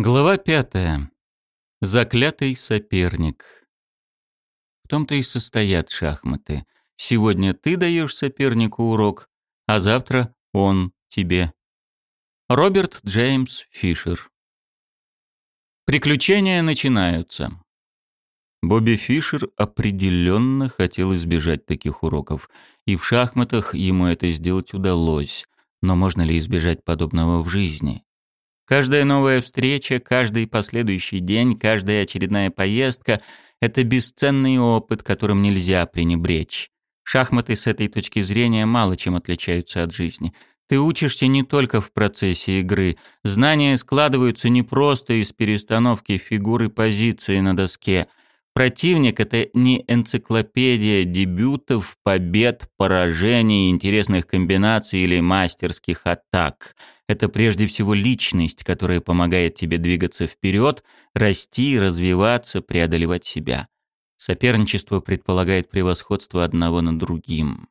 Глава пятая. Заклятый соперник. В том-то и состоят шахматы. Сегодня ты даешь сопернику урок, а завтра он тебе. Роберт Джеймс Фишер. Приключения начинаются. Бобби Фишер определенно хотел избежать таких уроков, и в шахматах ему это сделать удалось. Но можно ли избежать подобного в жизни? Каждая новая встреча, каждый последующий день, каждая очередная поездка — это бесценный опыт, которым нельзя пренебречь. Шахматы с этой точки зрения мало чем отличаются от жизни. Ты учишься не только в процессе игры. Знания складываются не просто из перестановки фигуры позиции на доске. Противник — это не энциклопедия дебютов, побед, поражений, интересных комбинаций или мастерских атак — это прежде всего личность, которая помогает тебе двигаться вперед, расти, развиваться, преодолевать себя. Соперничество предполагает превосходство одного над другим.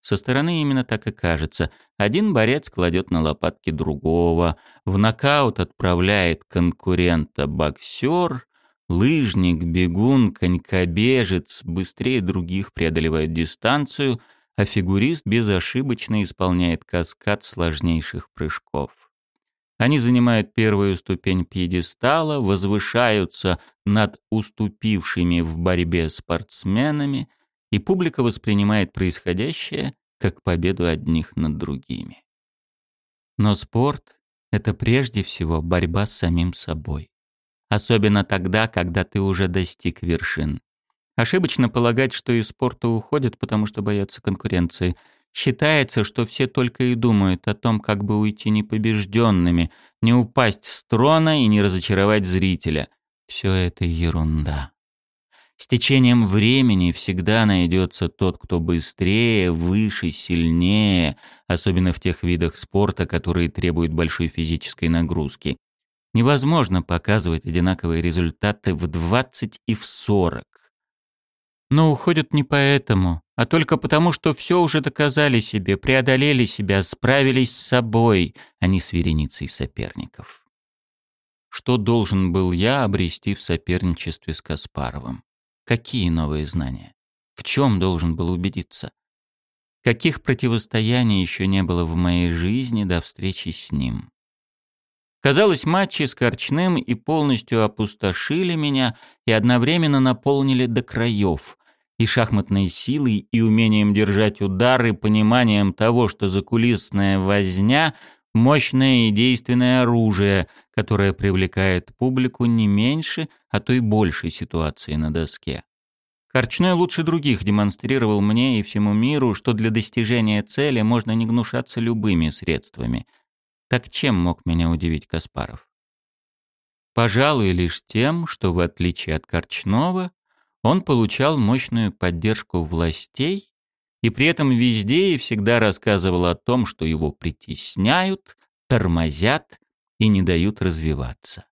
Со стороны именно так и кажется. Один борец кладет на лопатки другого, в нокаут отправляет конкурента боксер, лыжник, бегун, конькобежец быстрее других преодолевает дистанцию — а фигурист безошибочно исполняет каскад сложнейших прыжков. Они занимают первую ступень пьедестала, возвышаются над уступившими в борьбе спортсменами, и публика воспринимает происходящее как победу одних над другими. Но спорт — это прежде всего борьба с самим собой. Особенно тогда, когда ты уже достиг вершин. Ошибочно полагать, что из спорта уходят, потому что боятся конкуренции. Считается, что все только и думают о том, как бы уйти непобежденными, не упасть с трона и не разочаровать зрителя. Все это ерунда. С течением времени всегда найдется тот, кто быстрее, выше, сильнее, особенно в тех видах спорта, которые требуют большой физической нагрузки. Невозможно показывать одинаковые результаты в 20 и в 40. Но уходят не поэтому, а только потому, что все уже доказали себе, преодолели себя, справились с собой, а не с вереницей соперников. Что должен был я обрести в соперничестве с Каспаровым? Какие новые знания? В чем должен был убедиться? Каких противостояний еще не было в моей жизни до встречи с ним? Казалось, матчи с Корчным и полностью опустошили меня и одновременно наполнили до краев, и шахматной силой, и умением держать удары, пониманием того, что закулисная возня — мощное и действенное оружие, которое привлекает публику не меньше, а то и большей ситуации на доске. Корчной лучше других демонстрировал мне и всему миру, что для достижения цели можно не гнушаться любыми средствами. Так чем мог меня удивить Каспаров? Пожалуй, лишь тем, что в отличие от Корчнова, он получал мощную поддержку властей и при этом везде и всегда рассказывал о том, что его притесняют, тормозят и не дают развиваться.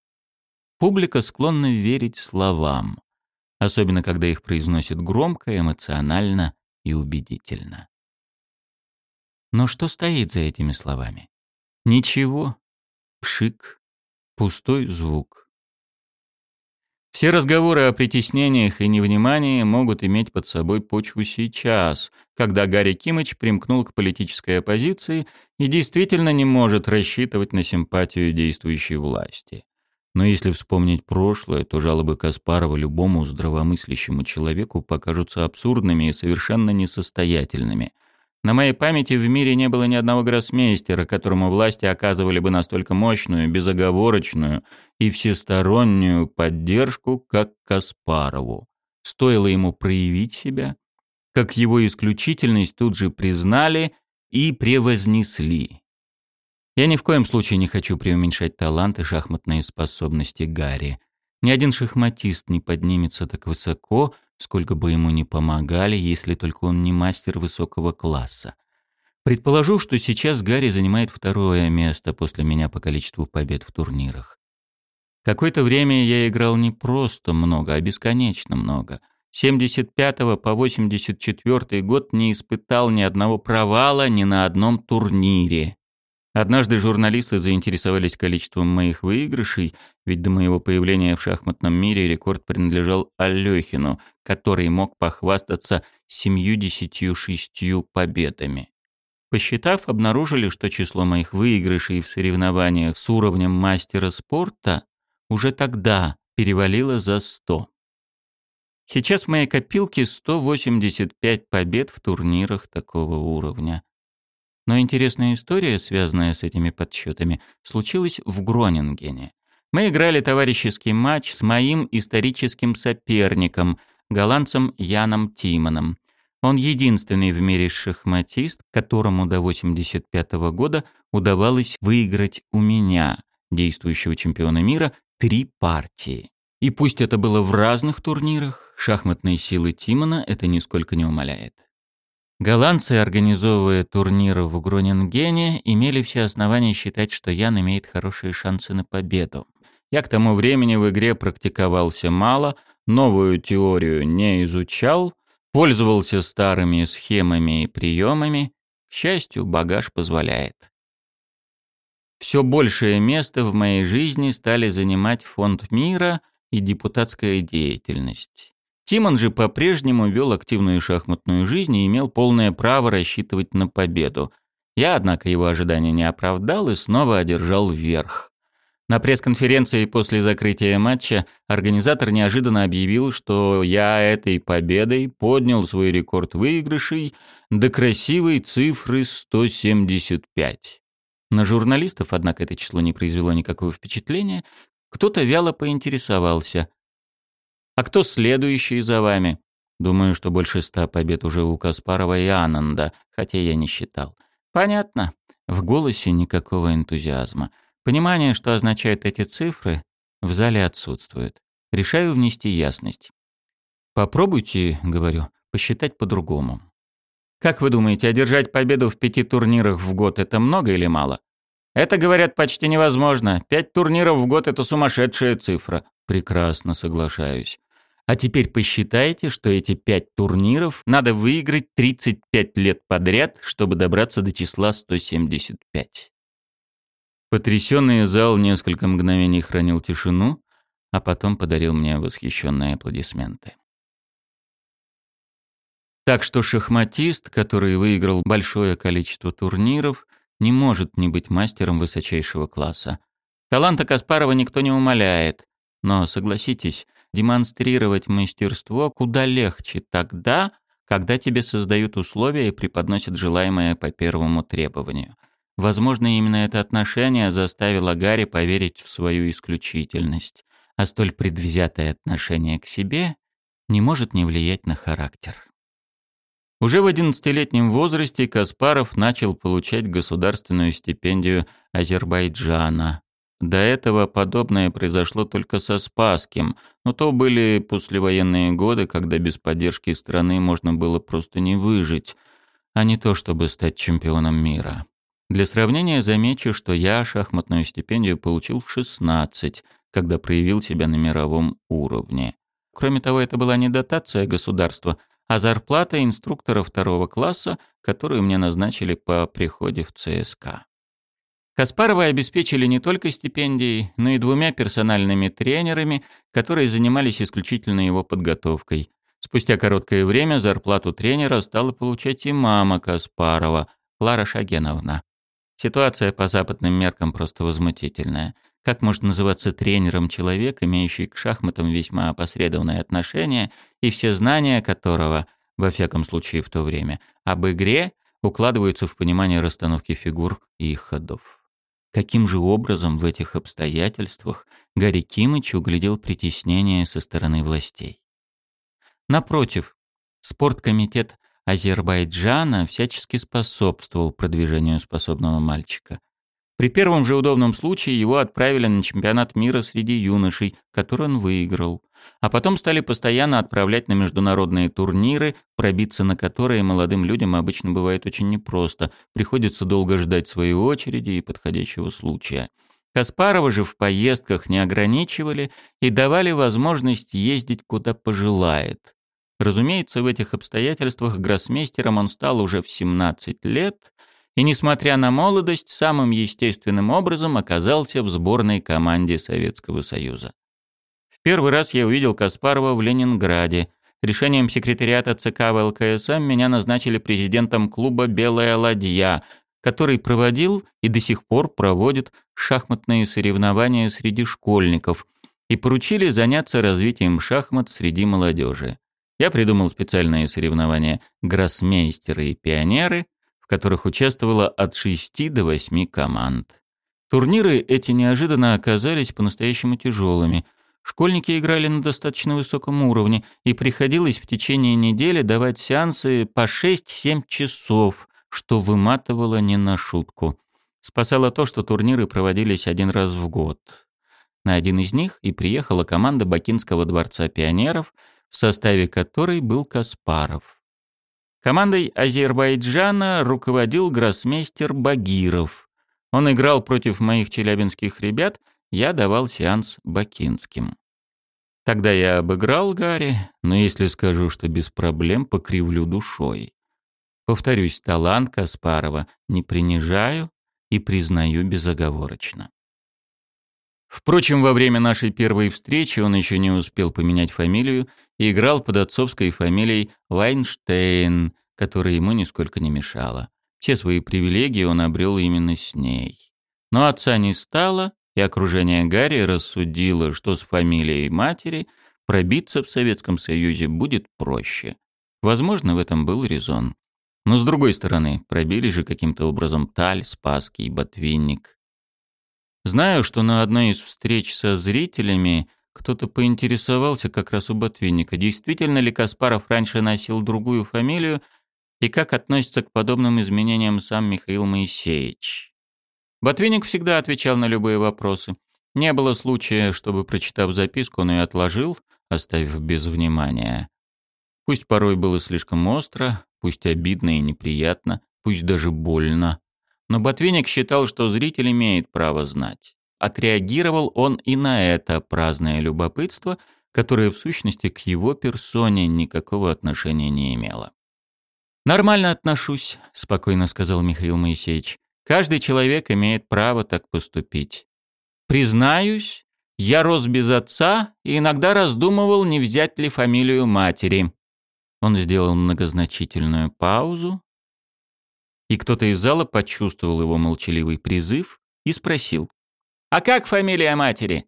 Публика склонна верить словам, особенно когда их произносят громко, эмоционально и убедительно. Но что стоит за этими словами? Ничего. Пшик. Пустой звук. Все разговоры о притеснениях и невнимании могут иметь под собой почву сейчас, когда Гарри Кимыч примкнул к политической оппозиции и действительно не может рассчитывать на симпатию действующей власти. Но если вспомнить прошлое, то жалобы Каспарова любому здравомыслящему человеку покажутся абсурдными и совершенно несостоятельными – на моей памяти в мире не было ни одного гроссмейстера, которому власти оказывали бы настолько мощную, безоговорочную и всестороннюю поддержку, как Каспарову. Стоило ему проявить себя, как его исключительность тут же признали и превознесли. Я ни в коем случае не хочу преуменьшать талант и шахматные способности Гарри. Ни один шахматист не поднимется так высоко, сколько бы ему ни помогали, если только он не мастер высокого класса. Предположу, что сейчас Гарри занимает второе место после меня по количеству побед в турнирах. Какое-то время я играл не просто много, а бесконечно много. С 75 по 84 год не испытал ни одного провала ни на одном турнире. Однажды журналисты заинтересовались количеством моих выигрышей, ведь до моего появления в шахматном мире рекорд принадлежал Алёхину, который мог похвастаться 76 победами. Посчитав, обнаружили, что число моих выигрышей в соревнованиях с уровнем мастера спорта уже тогда перевалило за 100. Сейчас в моей копилке 185 побед в турнирах такого уровня. Но интересная история, связанная с этими подсчетами, случилась в Гронингене. Мы играли товарищеский матч с моим историческим соперником, голландцем Яном Тимоном. Он единственный в мире шахматист, которому до 85 -го года удавалось выиграть у меня, действующего чемпиона мира, три партии. И пусть это было в разных турнирах, шахматные силы Тимона это нисколько не умаляет. Голландцы, организовывая турниры в Гронингене, имели все основания считать, что Ян имеет хорошие шансы на победу. Я к тому времени в игре практиковался мало, новую теорию не изучал, пользовался старыми схемами и приемами. К счастью, багаж позволяет. Все большее место в моей жизни стали занимать фонд мира и депутатская деятельность. Тимон же по-прежнему вел активную шахматную жизнь и имел полное право рассчитывать на победу. Я, однако, его ожидания не оправдал и снова одержал верх. На пресс-конференции после закрытия матча организатор неожиданно объявил, что я этой победой поднял свой рекорд выигрышей до красивой цифры 175. На журналистов, однако, это число не произвело никакого впечатления. Кто-то вяло поинтересовался. «А кто следующий за вами?» Думаю, что больше ста побед уже у Каспарова и Ананда, хотя я не считал. Понятно. В голосе никакого энтузиазма. Понимание, что означают эти цифры, в зале отсутствует. Решаю внести ясность. Попробуйте, говорю, посчитать по-другому. Как вы думаете, одержать победу в пяти турнирах в год это много или мало? Это, говорят, почти невозможно. Пять турниров в год это сумасшедшая цифра. Прекрасно соглашаюсь. А теперь посчитайте, что эти пять турниров надо выиграть 35 лет подряд, чтобы добраться до числа 175. Потрясенный зал несколько мгновений хранил тишину, а потом подарил мне восхищенные аплодисменты. Так что шахматист, который выиграл большое количество турниров, не может не быть мастером высочайшего класса. Таланта Каспарова никто не умаляет, но, согласитесь, демонстрировать мастерство куда легче тогда, когда тебе создают условия и преподносят желаемое по первому требованию. Возможно, именно это отношение заставило Гарри поверить в свою исключительность, а столь предвзятое отношение к себе не может не влиять на характер. Уже в 11-летнем возрасте Каспаров начал получать государственную стипендию Азербайджана. До этого подобное произошло только со Спасским, но то были послевоенные годы, когда без поддержки страны можно было просто не выжить, а не то чтобы стать чемпионом мира. Для сравнения замечу, что я шахматную стипендию получил в 16, когда проявил себя на мировом уровне. Кроме того, это была не дотация государства, а зарплата инструктора второго класса, которую мне назначили по приходе в ЦСКА. Каспарова обеспечили не только стипендией, но и двумя персональными тренерами, которые занимались исключительно его подготовкой. Спустя короткое время зарплату тренера стала получать и мама Каспарова, Клара Шагеновна. Ситуация по западным меркам просто возмутительная. Как может называться тренером человек, имеющий к шахматам весьма опосредованное отношение и все знания которого, во всяком случае в то время, об игре укладываются в понимание расстановки фигур и их ходов? Каким же образом в этих обстоятельствах Гарри Кимыч углядел притеснение со стороны властей? Напротив, спорткомитет Азербайджана всячески способствовал продвижению способного мальчика. При первом же удобном случае его отправили на чемпионат мира среди юношей, который он выиграл. А потом стали постоянно отправлять на международные турниры, пробиться на которые молодым людям обычно бывает очень непросто. Приходится долго ждать своей очереди и подходящего случая. Каспарова же в поездках не ограничивали и давали возможность ездить куда пожелает. Разумеется, в этих обстоятельствах гроссмейстером он стал уже в 17 лет и, несмотря на молодость, самым естественным образом оказался в сборной команде Советского Союза. В первый раз я увидел Каспарова в Ленинграде. Решением секретариата ЦК ВЛКСМ меня назначили президентом клуба «Белая ладья», который проводил и до сих пор проводит шахматные соревнования среди школьников, и поручили заняться развитием шахмат среди молодежи. Я придумал специальные соревнования «Гроссмейстеры» и «Пионеры», которых участвовало от 6 до 8 команд. Турниры эти неожиданно оказались по-настоящему тяжелыми. Школьники играли на достаточно высоком уровне, и приходилось в течение недели давать сеансы по 6-7 часов, что выматывало не на шутку. Спасало то, что турниры проводились один раз в год. На один из них и приехала команда Бакинского дворца пионеров, в составе которой был Каспаров. Командой Азербайджана руководил гроссмейстер Багиров. Он играл против моих челябинских ребят, я давал сеанс бакинским. Тогда я обыграл Гарри, но если скажу, что без проблем, покривлю душой. Повторюсь, талант Каспарова не принижаю и признаю безоговорочно. Впрочем, во время нашей первой встречи он еще не успел поменять фамилию и играл под отцовской фамилией Вайнштейн, которая ему нисколько не мешала. Все свои привилегии он обрел именно с ней. Но отца не стало, и окружение Гарри рассудило, что с фамилией матери пробиться в Советском Союзе будет проще. Возможно, в этом был резон. Но с другой стороны, пробили же каким-то образом Таль, Спасский Ботвинник. Знаю, что на одной из встреч со зрителями кто-то поинтересовался как раз у Ботвинника, действительно ли Каспаров раньше носил другую фамилию и как относится к подобным изменениям сам Михаил Моисеевич. Ботвинник всегда отвечал на любые вопросы. Не было случая, чтобы, прочитав записку, он ее отложил, оставив без внимания. Пусть порой было слишком остро, пусть обидно и неприятно, пусть даже больно. Но Ботвинник считал, что зритель имеет право знать. Отреагировал он и на это праздное любопытство, которое в сущности к его персоне никакого отношения не имело. «Нормально отношусь», — спокойно сказал Михаил Моисеевич. «Каждый человек имеет право так поступить. Признаюсь, я рос без отца и иногда раздумывал, не взять ли фамилию матери. Он сделал многозначительную паузу, и кто-то из зала почувствовал его молчаливый призыв и спросил. «А как фамилия матери?»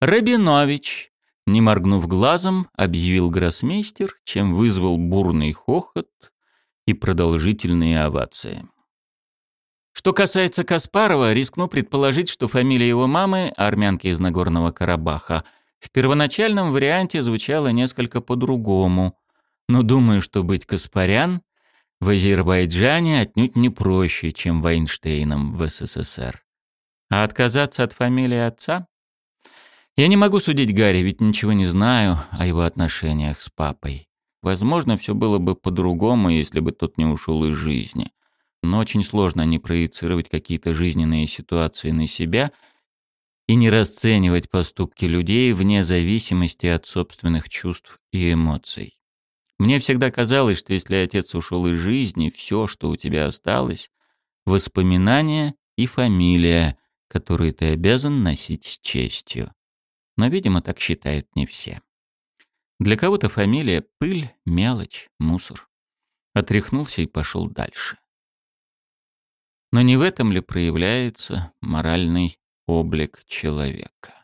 «Рабинович», — не моргнув глазом, объявил гроссмейстер, чем вызвал бурный хохот и продолжительные овации. Что касается Каспарова, рискну предположить, что фамилия его мамы, армянки из Нагорного Карабаха, в первоначальном варианте звучала несколько по-другому, но думаю, что быть Каспарян в Азербайджане отнюдь не проще, чем Вайнштейном в СССР. А отказаться от фамилии отца? Я не могу судить Гарри, ведь ничего не знаю о его отношениях с папой. Возможно, все было бы по-другому, если бы тот не ушел из жизни. Но очень сложно не проецировать какие-то жизненные ситуации на себя и не расценивать поступки людей вне зависимости от собственных чувств и эмоций. Мне всегда казалось, что если отец ушел из жизни, все, что у тебя осталось, воспоминания и фамилия, которые ты обязан носить с честью. Но, видимо, так считают не все. Для кого-то фамилия — пыль, мелочь, мусор. Отряхнулся и пошел дальше. Но не в этом ли проявляется моральный облик человека?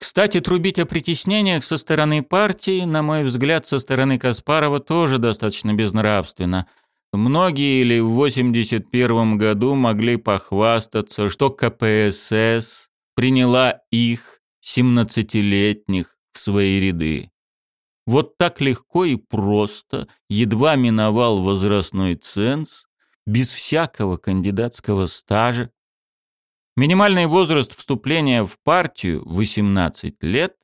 Кстати, трубить о притеснениях со стороны партии, на мой взгляд, со стороны Каспарова тоже достаточно безнравственно. Многие ли в 81 году могли похвастаться, что КПСС приняла их, 17-летних, в свои ряды. Вот так легко и просто, едва миновал возрастной ценз, без всякого кандидатского стажа, Минимальный возраст вступления в партию 18 лет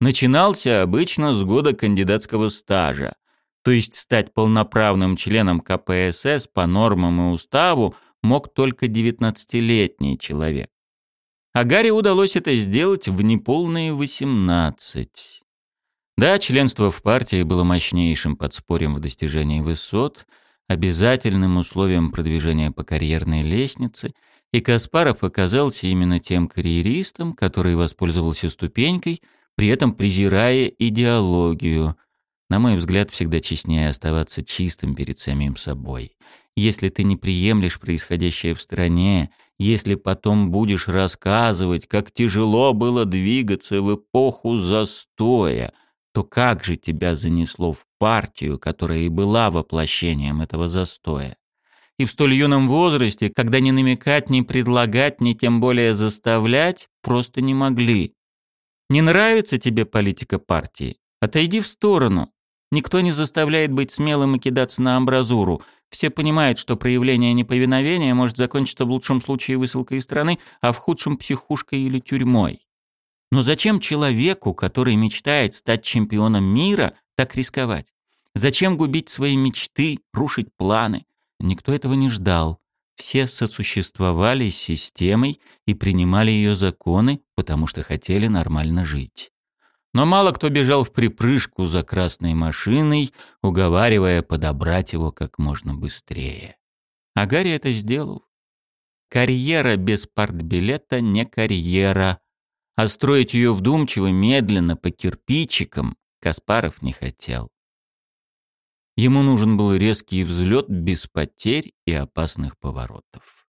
начинался обычно с года кандидатского стажа, то есть стать полноправным членом КПСС по нормам и уставу мог только 19-летний человек. А Гарри удалось это сделать в неполные 18. Да, членство в партии было мощнейшим подспорьем в достижении высот, обязательным условием продвижения по карьерной лестнице, и Каспаров оказался именно тем карьеристом, который воспользовался ступенькой, при этом презирая идеологию. На мой взгляд, всегда честнее оставаться чистым перед самим собой. Если ты не приемлешь происходящее в стране, если потом будешь рассказывать, как тяжело было двигаться в эпоху застоя, то как же тебя занесло в партию, которая и была воплощением этого застоя? И в столь юном возрасте, когда ни намекать, ни предлагать, ни тем более заставлять, просто не могли. Не нравится тебе политика партии? Отойди в сторону. Никто не заставляет быть смелым и кидаться на амбразуру – все понимают, что проявление неповиновения может закончиться в лучшем случае высылкой из страны, а в худшем психушкой или тюрьмой. Но зачем человеку, который мечтает стать чемпионом мира, так рисковать? Зачем губить свои мечты, рушить планы? Никто этого не ждал. Все сосуществовали с системой и принимали ее законы, потому что хотели нормально жить но мало кто бежал в припрыжку за красной машиной, уговаривая подобрать его как можно быстрее. А Гарри это сделал. Карьера без партбилета не карьера, а строить ее вдумчиво, медленно, по кирпичикам Каспаров не хотел. Ему нужен был резкий взлет без потерь и опасных поворотов.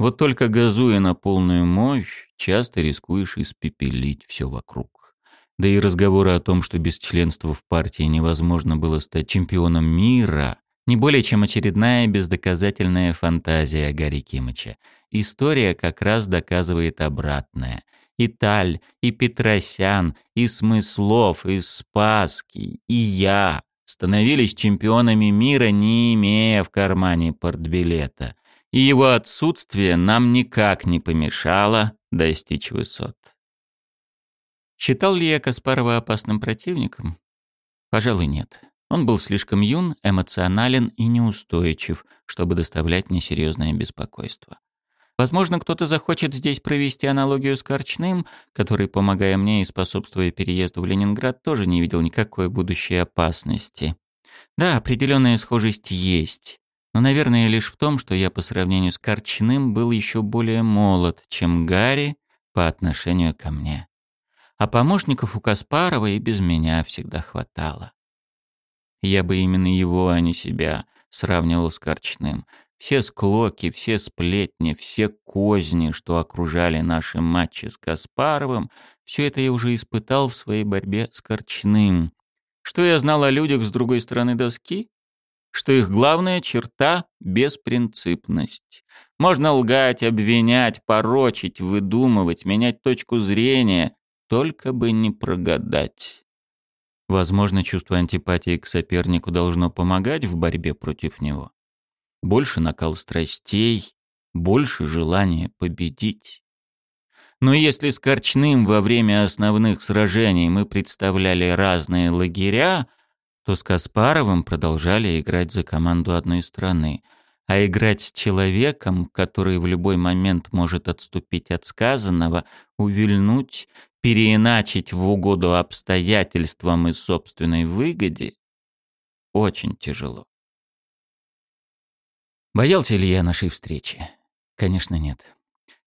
Вот только газуя на полную мощь, часто рискуешь испепелить все вокруг. Да и разговоры о том, что без членства в партии невозможно было стать чемпионом мира, не более чем очередная бездоказательная фантазия Гарри Кимыча. История как раз доказывает обратное. И Таль, и Петросян, и Смыслов, и Спаский, и я становились чемпионами мира, не имея в кармане портбилета. И его отсутствие нам никак не помешало достичь высот. Считал ли я Каспарова опасным противником? Пожалуй, нет. Он был слишком юн, эмоционален и неустойчив, чтобы доставлять мне серьезное беспокойство. Возможно, кто-то захочет здесь провести аналогию с Корчным, который, помогая мне и способствуя переезду в Ленинград, тоже не видел никакой будущей опасности. Да, определенная схожесть есть, но, наверное, лишь в том, что я по сравнению с Корчным был еще более молод, чем Гарри по отношению ко мне а помощников у Каспарова и без меня всегда хватало. Я бы именно его, а не себя, сравнивал с Корчным. Все склоки, все сплетни, все козни, что окружали наши матчи с Каспаровым, все это я уже испытал в своей борьбе с Корчным. Что я знал о людях с другой стороны доски? Что их главная черта — беспринципность. Можно лгать, обвинять, порочить, выдумывать, менять точку зрения, только бы не прогадать. Возможно, чувство антипатии к сопернику должно помогать в борьбе против него. Больше накал страстей, больше желания победить. Но если с Корчным во время основных сражений мы представляли разные лагеря, то с Каспаровым продолжали играть за команду одной страны — а играть с человеком, который в любой момент может отступить от сказанного, увильнуть, переиначить в угоду обстоятельствам и собственной выгоде, очень тяжело. Боялся ли я нашей встречи? Конечно, нет.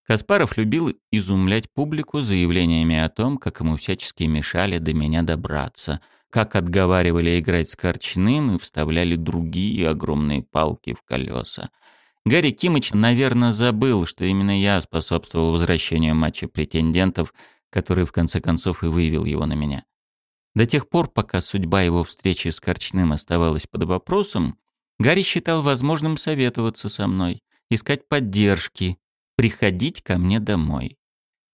Каспаров любил изумлять публику заявлениями о том, как ему всячески мешали до меня добраться — как отговаривали играть с Корчным и вставляли другие огромные палки в колеса. Гарри Кимыч, наверное, забыл, что именно я способствовал возвращению матча претендентов, который в конце концов и вывел его на меня. До тех пор, пока судьба его встречи с Корчным оставалась под вопросом, Гарри считал возможным советоваться со мной, искать поддержки, приходить ко мне домой.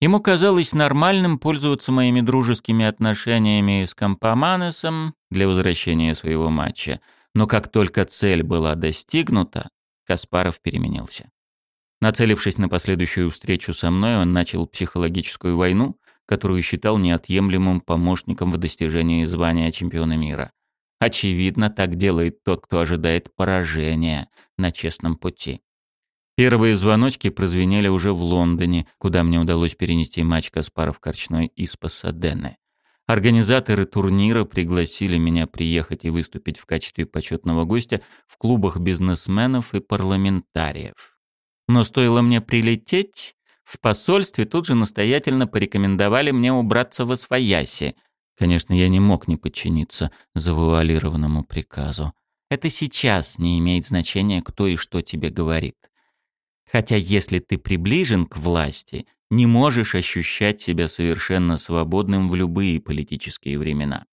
Ему казалось нормальным пользоваться моими дружескими отношениями с Компоманесом для возвращения своего матча, но как только цель была достигнута, Каспаров переменился. Нацелившись на последующую встречу со мной, он начал психологическую войну, которую считал неотъемлемым помощником в достижении звания чемпиона мира. Очевидно, так делает тот, кто ожидает поражения на честном пути. Первые звоночки прозвенели уже в Лондоне, куда мне удалось перенести матч Каспаров-Корчной из Пассадены. Организаторы турнира пригласили меня приехать и выступить в качестве почетного гостя в клубах бизнесменов и парламентариев. Но стоило мне прилететь, в посольстве тут же настоятельно порекомендовали мне убраться во свояси. Конечно, я не мог не подчиниться завуалированному приказу. Это сейчас не имеет значения, кто и что тебе говорит. Хотя если ты приближен к власти, не можешь ощущать себя совершенно свободным в любые политические времена.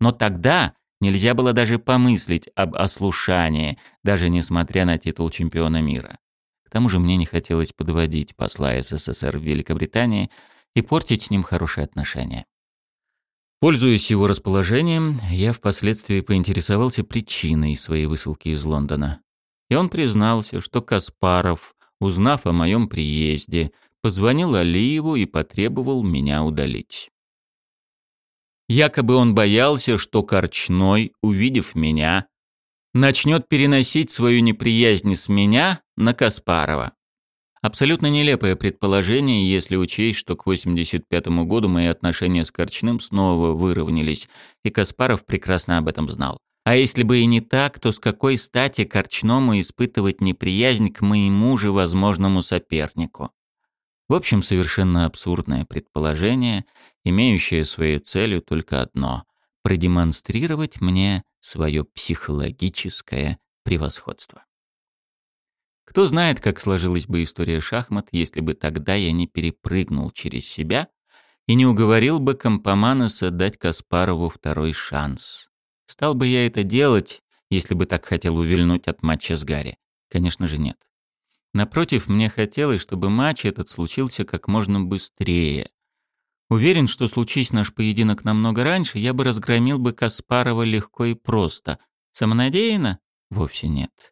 Но тогда нельзя было даже помыслить об ослушании, даже несмотря на титул чемпиона мира. К тому же мне не хотелось подводить посла СССР в Великобритании и портить с ним хорошие отношения. Пользуясь его расположением, я впоследствии поинтересовался причиной своей высылки из Лондона. И он признался, что Каспаров, узнав о моем приезде, позвонил Алиеву и потребовал меня удалить. Якобы он боялся, что Корчной, увидев меня, начнет переносить свою неприязнь с меня на Каспарова. Абсолютно нелепое предположение, если учесть, что к 85 году мои отношения с Корчным снова выровнялись, и Каспаров прекрасно об этом знал. А если бы и не так, то с какой стати Корчному испытывать неприязнь к моему же возможному сопернику? В общем, совершенно абсурдное предположение, имеющее своей целью только одно — продемонстрировать мне свое психологическое превосходство. Кто знает, как сложилась бы история шахмат, если бы тогда я не перепрыгнул через себя и не уговорил бы Компоманеса дать Каспарову второй шанс. Стал бы я это делать, если бы так хотел увильнуть от матча с Гарри? Конечно же нет. Напротив, мне хотелось, чтобы матч этот случился как можно быстрее. Уверен, что случись наш поединок намного раньше, я бы разгромил бы Каспарова легко и просто. Самонадеянно? Вовсе нет.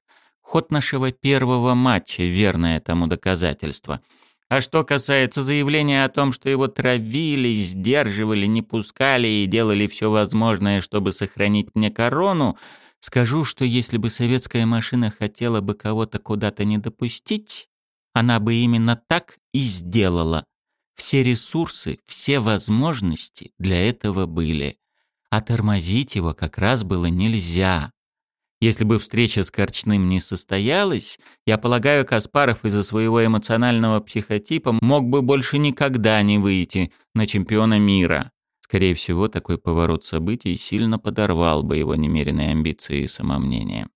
Ход нашего первого матча — верное тому доказательство. А что касается заявления о том, что его травили, сдерживали, не пускали и делали все возможное, чтобы сохранить мне корону, Скажу, что если бы советская машина хотела бы кого-то куда-то не допустить, она бы именно так и сделала. Все ресурсы, все возможности для этого были. А тормозить его как раз было нельзя. Если бы встреча с Корчным не состоялась, я полагаю, Каспаров из-за своего эмоционального психотипа мог бы больше никогда не выйти на чемпиона мира. Скорее всего, такой поворот событий сильно подорвал бы его немеренные амбиции и самомнение.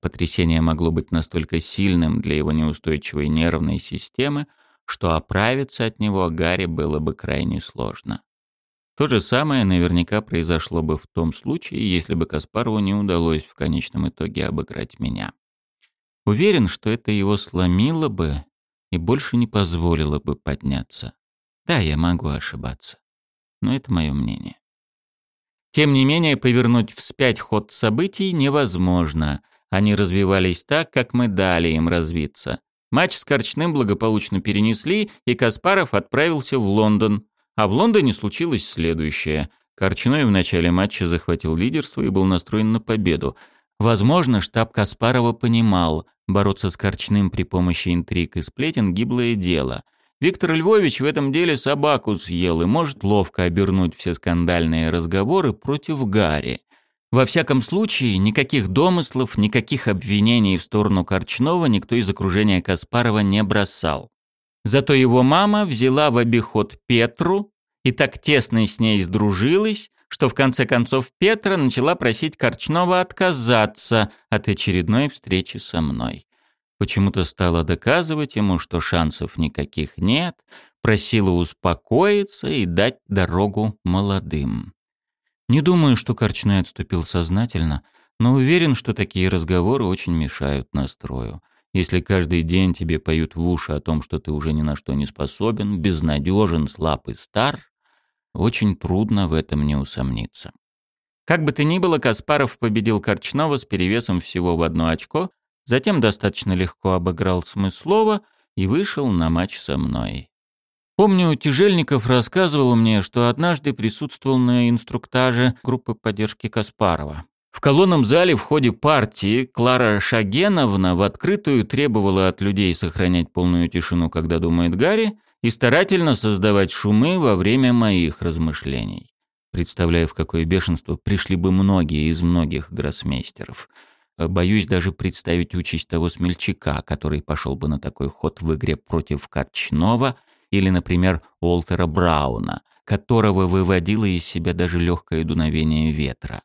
Потрясение могло быть настолько сильным для его неустойчивой нервной системы, что оправиться от него Гарри было бы крайне сложно. То же самое наверняка произошло бы в том случае, если бы Каспарову не удалось в конечном итоге обыграть меня. Уверен, что это его сломило бы и больше не позволило бы подняться. Да, я могу ошибаться но это мое мнение. Тем не менее, повернуть вспять ход событий невозможно. Они развивались так, как мы дали им развиться. Матч с Корчным благополучно перенесли, и Каспаров отправился в Лондон. А в Лондоне случилось следующее. Корчной в начале матча захватил лидерство и был настроен на победу. Возможно, штаб Каспарова понимал, бороться с Корчным при помощи интриг и сплетен – гиблое дело – Виктор Львович в этом деле собаку съел и может ловко обернуть все скандальные разговоры против Гарри. Во всяком случае, никаких домыслов, никаких обвинений в сторону Корчнова никто из окружения Каспарова не бросал. Зато его мама взяла в обиход Петру и так тесно с ней сдружилась, что в конце концов Петра начала просить Корчнова отказаться от очередной встречи со мной почему-то стала доказывать ему, что шансов никаких нет, просила успокоиться и дать дорогу молодым. Не думаю, что Корчной отступил сознательно, но уверен, что такие разговоры очень мешают настрою. Если каждый день тебе поют в уши о том, что ты уже ни на что не способен, безнадежен, слаб и стар, очень трудно в этом не усомниться. Как бы то ни было, Каспаров победил Корчнова с перевесом всего в одно очко, Затем достаточно легко обыграл Смыслова и вышел на матч со мной. Помню, Тяжельников рассказывал мне, что однажды присутствовал на инструктаже группы поддержки Каспарова. В колонном зале в ходе партии Клара Шагеновна в открытую требовала от людей сохранять полную тишину, когда думает Гарри, и старательно создавать шумы во время моих размышлений. Представляю, в какое бешенство пришли бы многие из многих гроссмейстеров. Боюсь даже представить участь того смельчака, который пошел бы на такой ход в игре против Корчнова или, например, Уолтера Брауна, которого выводило из себя даже легкое дуновение ветра.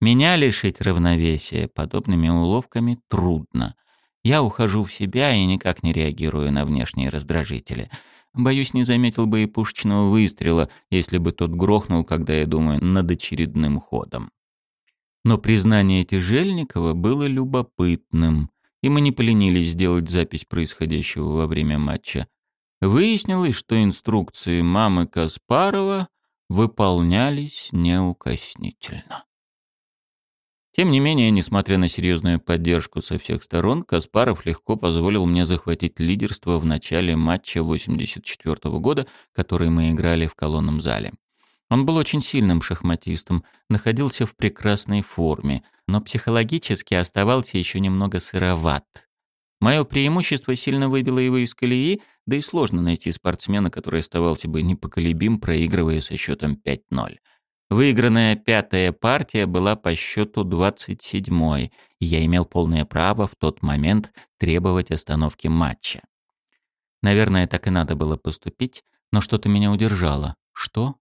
Меня лишить равновесия подобными уловками трудно. Я ухожу в себя и никак не реагирую на внешние раздражители. Боюсь, не заметил бы и пушечного выстрела, если бы тот грохнул, когда я думаю над очередным ходом. Но признание Тяжельникова было любопытным, и мы не поленились сделать запись происходящего во время матча. Выяснилось, что инструкции мамы Каспарова выполнялись неукоснительно. Тем не менее, несмотря на серьезную поддержку со всех сторон, Каспаров легко позволил мне захватить лидерство в начале матча 84 года, который мы играли в колонном зале. Он был очень сильным шахматистом, находился в прекрасной форме, но психологически оставался еще немного сыроват. Мое преимущество сильно выбило его из колеи, да и сложно найти спортсмена, который оставался бы непоколебим, проигрывая со счетом 5-0. Выигранная пятая партия была по счету 27-й, и я имел полное право в тот момент требовать остановки матча. Наверное, так и надо было поступить, но что-то меня удержало. Что?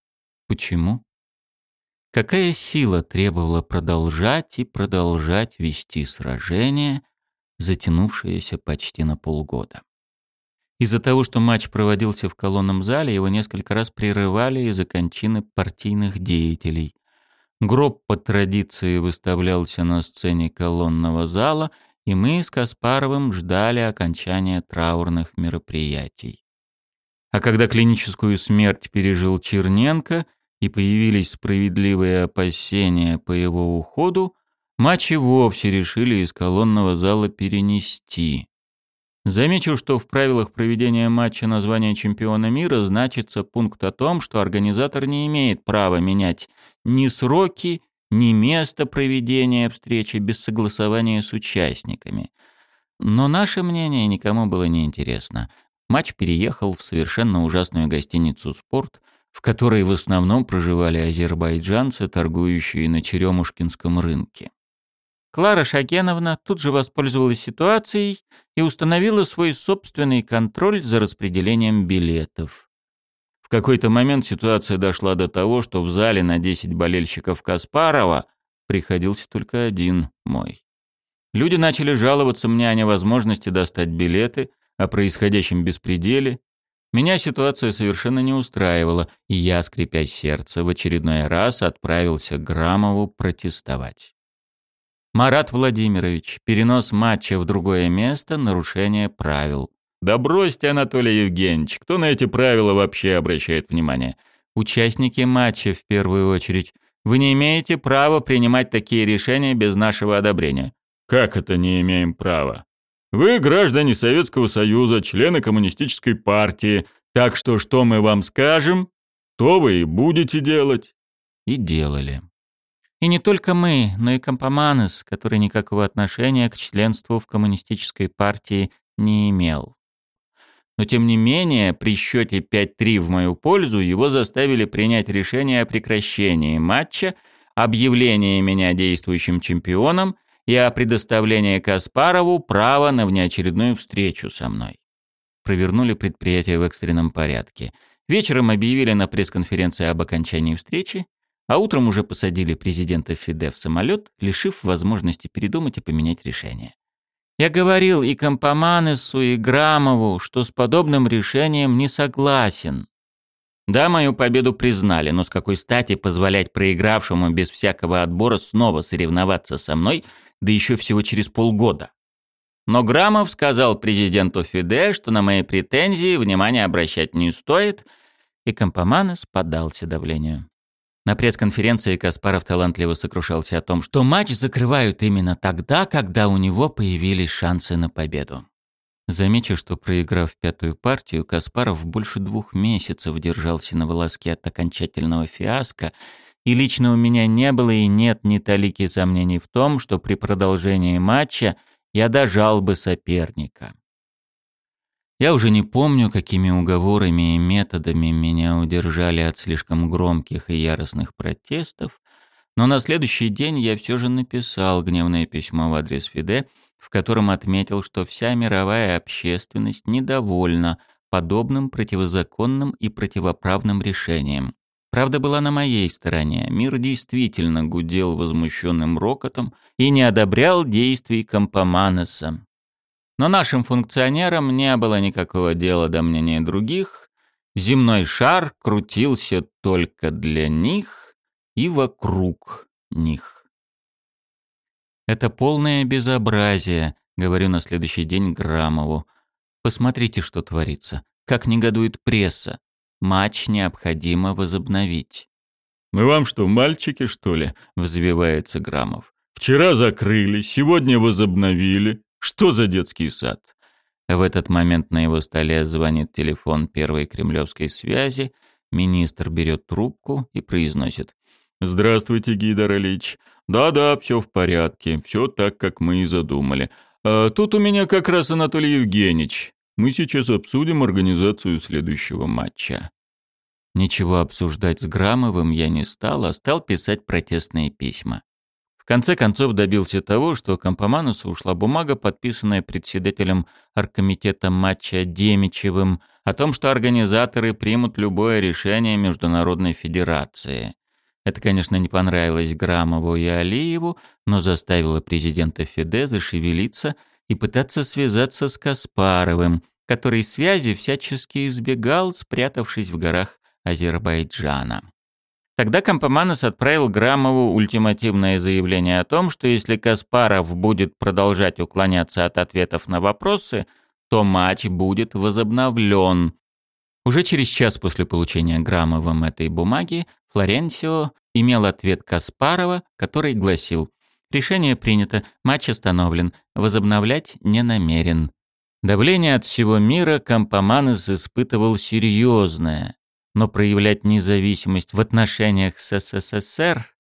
Почему? Какая сила требовала продолжать и продолжать вести сражение, затянувшееся почти на полгода? Из-за того, что матч проводился в колонном зале, его несколько раз прерывали из-за кончины партийных деятелей. Гроб по традиции выставлялся на сцене колонного зала, и мы с Каспаровым ждали окончания траурных мероприятий. А когда клиническую смерть пережил Черненко и появились справедливые опасения по его уходу, матч и вовсе решили из колонного зала перенести. Замечу, что в правилах проведения матча на звание чемпиона мира значится пункт о том, что организатор не имеет права менять ни сроки, ни место проведения встречи без согласования с участниками. Но наше мнение никому было не интересно. Матч переехал в совершенно ужасную гостиницу «Спорт», в которой в основном проживали азербайджанцы, торгующие на Черемушкинском рынке. Клара Шагеновна тут же воспользовалась ситуацией и установила свой собственный контроль за распределением билетов. В какой-то момент ситуация дошла до того, что в зале на 10 болельщиков Каспарова приходился только один мой. Люди начали жаловаться мне о невозможности достать билеты, о происходящем беспределе. Меня ситуация совершенно не устраивала, и я, скрипя сердце, в очередной раз отправился к Грамову протестовать. Марат Владимирович, перенос матча в другое место – нарушение правил. Да бросьте, Анатолий Евгеньевич, кто на эти правила вообще обращает внимание? Участники матча в первую очередь. Вы не имеете права принимать такие решения без нашего одобрения. Как это не имеем права? Вы граждане Советского Союза, члены коммунистической партии, так что что мы вам скажем, то вы и будете делать. И делали. И не только мы, но и Компоманес, который никакого отношения к членству в коммунистической партии не имел. Но тем не менее, при счете 5-3 в мою пользу его заставили принять решение о прекращении матча, объявлении меня действующим чемпионом и о предоставлении Каспарову права на внеочередную встречу со мной. Провернули предприятие в экстренном порядке. Вечером объявили на пресс-конференции об окончании встречи, а утром уже посадили президента Фиде в самолет, лишив возможности передумать и поменять решение. Я говорил и Компоманесу, и Грамову, что с подобным решением не согласен. Да, мою победу признали, но с какой стати позволять проигравшему без всякого отбора снова соревноваться со мной, да еще всего через полгода? Но Грамов сказал президенту Фиде, что на мои претензии внимания обращать не стоит, и Компоманес поддался давлению. На пресс-конференции Каспаров талантливо сокрушался о том, что матч закрывают именно тогда, когда у него появились шансы на победу. Замечу, что проиграв пятую партию, Каспаров больше двух месяцев держался на волоске от окончательного фиаско, и лично у меня не было и нет ни талики сомнений в том, что при продолжении матча я дожал бы соперника. Я уже не помню, какими уговорами и методами меня удержали от слишком громких и яростных протестов, но на следующий день я все же написал гневное письмо в адрес Фиде, в котором отметил, что вся мировая общественность недовольна подобным противозаконным и противоправным решением. Правда была на моей стороне. Мир действительно гудел возмущенным рокотом и не одобрял действий Компоманеса. Но нашим функционерам не было никакого дела до мнения других. Земной шар крутился только для них и вокруг них. «Это полное безобразие», — говорю на следующий день Грамову. «Посмотрите, что творится. Как негодует пресса. Матч необходимо возобновить». «Мы вам что, мальчики, что ли?» — взвивается Грамов. «Вчера закрыли, сегодня возобновили. Что за детский сад?» В этот момент на его столе звонит телефон первой кремлевской связи. Министр берет трубку и произносит. «Здравствуйте, Гидар Ильич. Да-да, все в порядке, все так, как мы и задумали. А тут у меня как раз Анатолий Евгеньевич. Мы сейчас обсудим организацию следующего матча». Ничего обсуждать с Грамовым я не стал, а стал писать протестные письма. В конце концов добился того, что Компоманусу ушла бумага, подписанная председателем оргкомитета матча Демичевым, о том, что организаторы примут любое решение Международной Федерации. Это, конечно, не понравилось Грамову и Алиеву, но заставило президента Фиде зашевелиться и пытаться связаться с Каспаровым, который связи всячески избегал, спрятавшись в горах Азербайджана. Тогда Компоманос отправил Грамову ультимативное заявление о том, что если Каспаров будет продолжать уклоняться от ответов на вопросы, то матч будет возобновлен. Уже через час после получения Грамовым этой бумаги Флоренсио имел ответ Каспарова, который гласил «Решение принято, матч остановлен, возобновлять не намерен». Давление от всего мира Компоманес испытывал серьезное но проявлять независимость в отношениях с СССР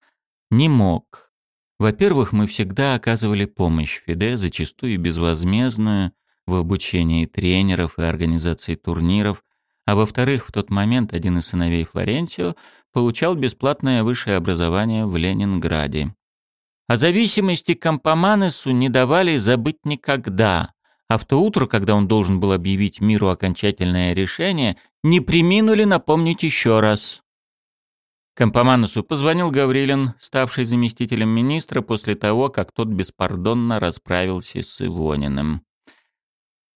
не мог. Во-первых, мы всегда оказывали помощь ФИДЕ, зачастую безвозмездную, в обучении тренеров и организации турниров, а во-вторых, в тот момент один из сыновей Флоренцио получал бесплатное высшее образование в Ленинграде. О зависимости Компоманесу не давали забыть никогда, а в то утро, когда он должен был объявить миру окончательное решение, не приминули напомнить еще раз. Компоманусу позвонил Гаврилин, ставший заместителем министра после того, как тот беспардонно расправился с Ивониным.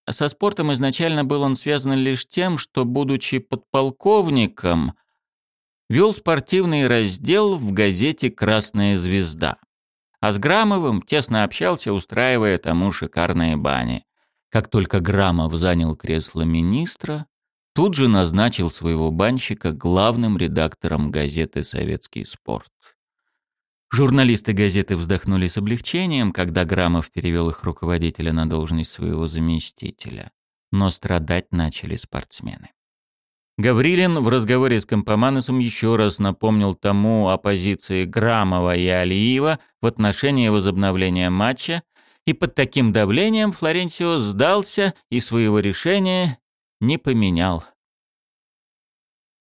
Со спортом изначально был он связан лишь тем, что, будучи подполковником, вел спортивный раздел в газете «Красная звезда». А с Грамовым тесно общался, устраивая тому шикарные бани. Как только Грамов занял кресло министра, тут же назначил своего банщика главным редактором газеты «Советский спорт». Журналисты газеты вздохнули с облегчением, когда Грамов перевел их руководителя на должность своего заместителя. Но страдать начали спортсмены. Гаврилин в разговоре с Компоманесом еще раз напомнил тому о позиции Грамова и Алиева в отношении возобновления матча и под таким давлением Флоренсио сдался и своего решения не поменял.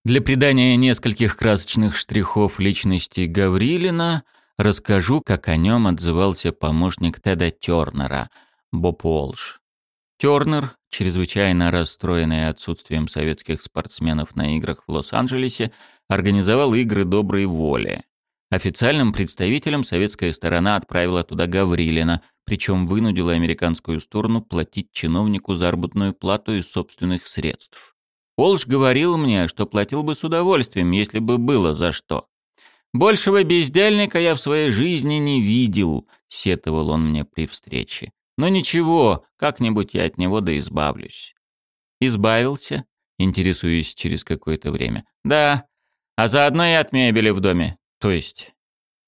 Для придания нескольких красочных штрихов личности Гаврилина расскажу, как о нем отзывался помощник Теда Тернера, Боб Уолш. Тернер, чрезвычайно расстроенный отсутствием советских спортсменов на играх в Лос-Анджелесе, организовал игры доброй воли. Официальным представителем советская сторона отправила туда Гаврилина, причем вынудила американскую сторону платить чиновнику заработную плату из собственных средств. Олш говорил мне, что платил бы с удовольствием, если бы было за что. «Большего бездельника я в своей жизни не видел», — сетовал он мне при встрече. «Но ничего, как-нибудь я от него да избавлюсь». «Избавился?» — интересуюсь через какое-то время. «Да, а заодно и от мебели в доме. То есть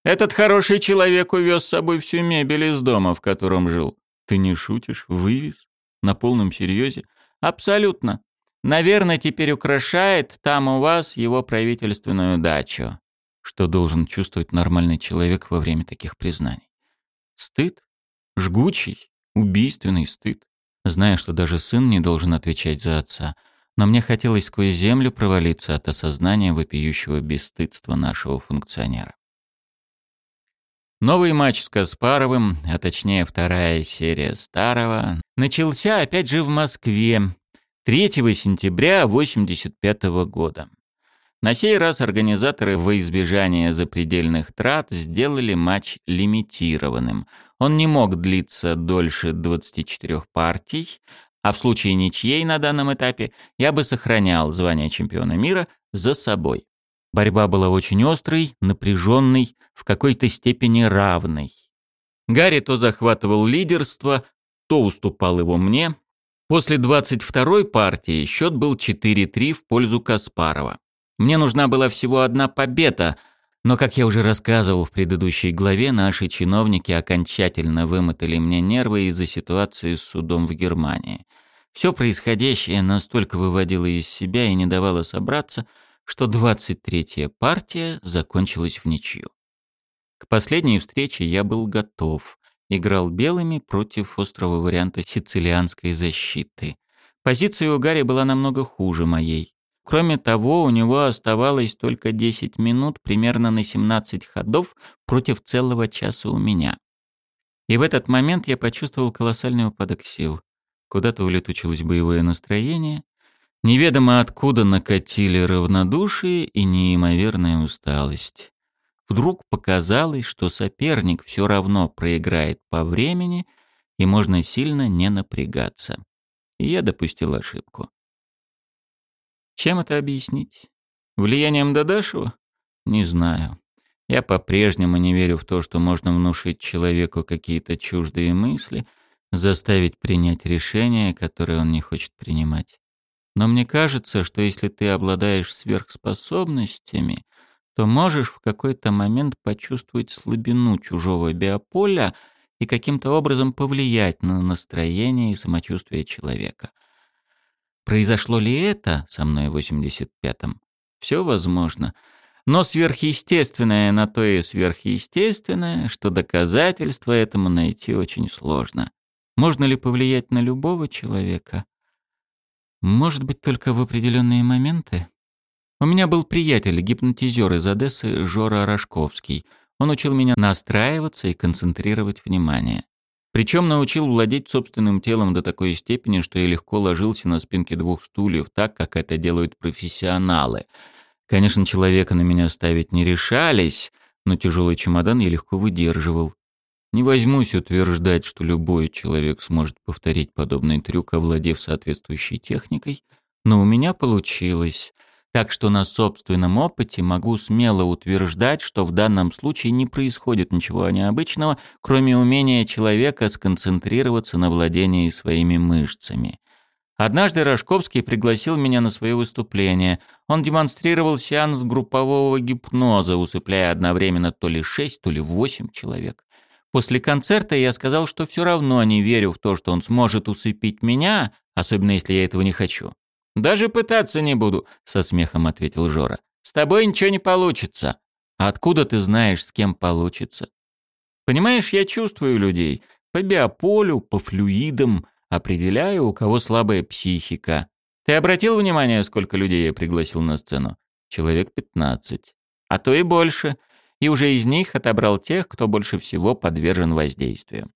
этот хороший человек увез с собой всю мебель из дома, в котором жил. Ты не шутишь? Вывез? На полном серьезе? Абсолютно. Наверное, теперь украшает там у вас его правительственную дачу. Что должен чувствовать нормальный человек во время таких признаний? Стыд? Жгучий, убийственный стыд. зная, что даже сын не должен отвечать за отца, но мне хотелось сквозь землю провалиться от осознания вопиющего бесстыдства нашего функционера. Новый матч с Каспаровым, а точнее вторая серия старого, начался опять же в Москве 3 сентября 1985 года. На сей раз организаторы во избежание запредельных трат сделали матч лимитированным. Он не мог длиться дольше 24 партий, а в случае ничьей на данном этапе я бы сохранял звание чемпиона мира за собой. Борьба была очень острой, напряженной, в какой-то степени равной. Гарри то захватывал лидерство, то уступал его мне. После 22-й партии счет был 4-3 в пользу Каспарова. Мне нужна была всего одна победа, но, как я уже рассказывал в предыдущей главе, наши чиновники окончательно вымотали мне нервы из-за ситуации с судом в Германии. Все происходящее настолько выводило из себя и не давало собраться, что 23-я партия закончилась в ничью. К последней встрече я был готов. Играл белыми против острого варианта сицилианской защиты. Позиция у Гарри была намного хуже моей. Кроме того, у него оставалось только 10 минут, примерно на 17 ходов, против целого часа у меня. И в этот момент я почувствовал колоссальный упадок сил. Куда-то улетучилось боевое настроение. Неведомо откуда накатили равнодушие и неимоверная усталость. Вдруг показалось, что соперник все равно проиграет по времени, и можно сильно не напрягаться. И я допустил ошибку. Чем это объяснить? Влиянием Дадашева? Не знаю. Я по-прежнему не верю в то, что можно внушить человеку какие-то чуждые мысли, заставить принять решение, которое он не хочет принимать. Но мне кажется, что если ты обладаешь сверхспособностями, то можешь в какой-то момент почувствовать слабину чужого биополя и каким-то образом повлиять на настроение и самочувствие человека. Произошло ли это со мной в 85-м? Все возможно. Но сверхъестественное на то и сверхъестественное, что доказательства этому найти очень сложно. Можно ли повлиять на любого человека? Может быть, только в определенные моменты? У меня был приятель, гипнотизер из Одессы Жора Рожковский. Он учил меня настраиваться и концентрировать внимание. Причем научил владеть собственным телом до такой степени, что я легко ложился на спинке двух стульев, так, как это делают профессионалы. Конечно, человека на меня ставить не решались, но тяжелый чемодан я легко выдерживал. Не возьмусь утверждать, что любой человек сможет повторить подобный трюк, овладев соответствующей техникой, но у меня получилось — так что на собственном опыте могу смело утверждать, что в данном случае не происходит ничего необычного, кроме умения человека сконцентрироваться на владении своими мышцами. Однажды Рожковский пригласил меня на свое выступление. Он демонстрировал сеанс группового гипноза, усыпляя одновременно то ли шесть, то ли восемь человек. После концерта я сказал, что все равно не верю в то, что он сможет усыпить меня, особенно если я этого не хочу. «Даже пытаться не буду», — со смехом ответил Жора. «С тобой ничего не получится». «Откуда ты знаешь, с кем получится?» «Понимаешь, я чувствую людей. По биополю, по флюидам. Определяю, у кого слабая психика. Ты обратил внимание, сколько людей я пригласил на сцену? Человек пятнадцать. А то и больше. И уже из них отобрал тех, кто больше всего подвержен воздействию.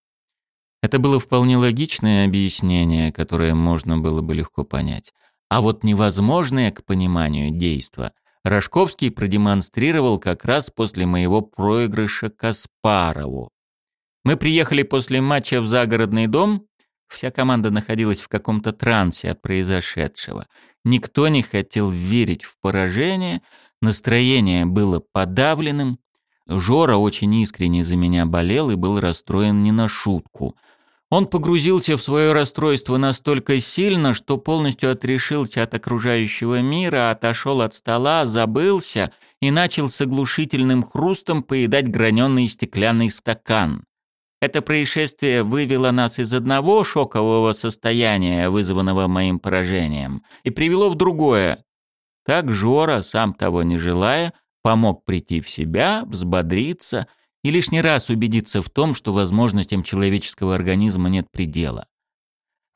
Это было вполне логичное объяснение, которое можно было бы легко понять. А вот невозможное к пониманию действо Рожковский продемонстрировал как раз после моего проигрыша Каспарову. Мы приехали после матча в загородный дом, вся команда находилась в каком-то трансе от произошедшего. Никто не хотел верить в поражение, настроение было подавленным. Жора очень искренне за меня болел и был расстроен не на шутку — он погрузился в свое расстройство настолько сильно, что полностью отрешился от окружающего мира, отошел от стола, забылся и начал с оглушительным хрустом поедать граненый стеклянный стакан. Это происшествие вывело нас из одного шокового состояния, вызванного моим поражением, и привело в другое. Так Жора, сам того не желая, помог прийти в себя, взбодриться — и лишний раз убедиться в том, что возможностям человеческого организма нет предела.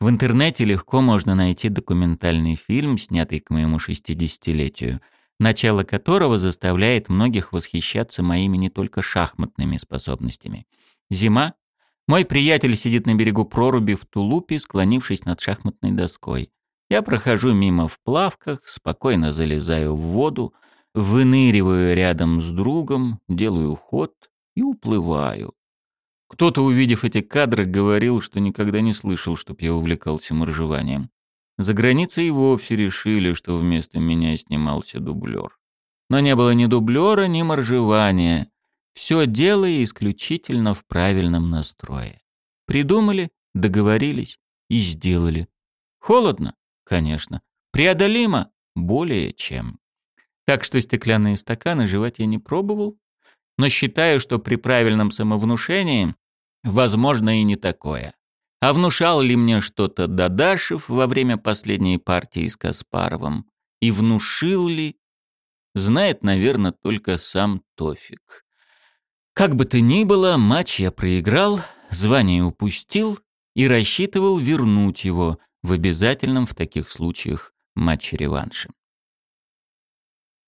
В интернете легко можно найти документальный фильм, снятый к моему шестидесятилетию, начало которого заставляет многих восхищаться моими не только шахматными способностями. Зима. Мой приятель сидит на берегу проруби в тулупе, склонившись над шахматной доской. Я прохожу мимо в плавках, спокойно залезаю в воду, выныриваю рядом с другом, делаю ход и уплываю. Кто-то, увидев эти кадры, говорил, что никогда не слышал, чтоб я увлекался моржеванием. За границей и вовсе решили, что вместо меня снимался дублер. Но не было ни дублера, ни моржевания. Все дело исключительно в правильном настрое. Придумали, договорились и сделали. Холодно? Конечно. Преодолимо? Более чем. Так что стеклянные стаканы жевать я не пробовал, но считаю, что при правильном самовнушении возможно и не такое. А внушал ли мне что-то Дадашев во время последней партии с Каспаровым? И внушил ли? Знает, наверное, только сам Тофик. Как бы то ни было, матч я проиграл, звание упустил и рассчитывал вернуть его в обязательном в таких случаях матче-реванше.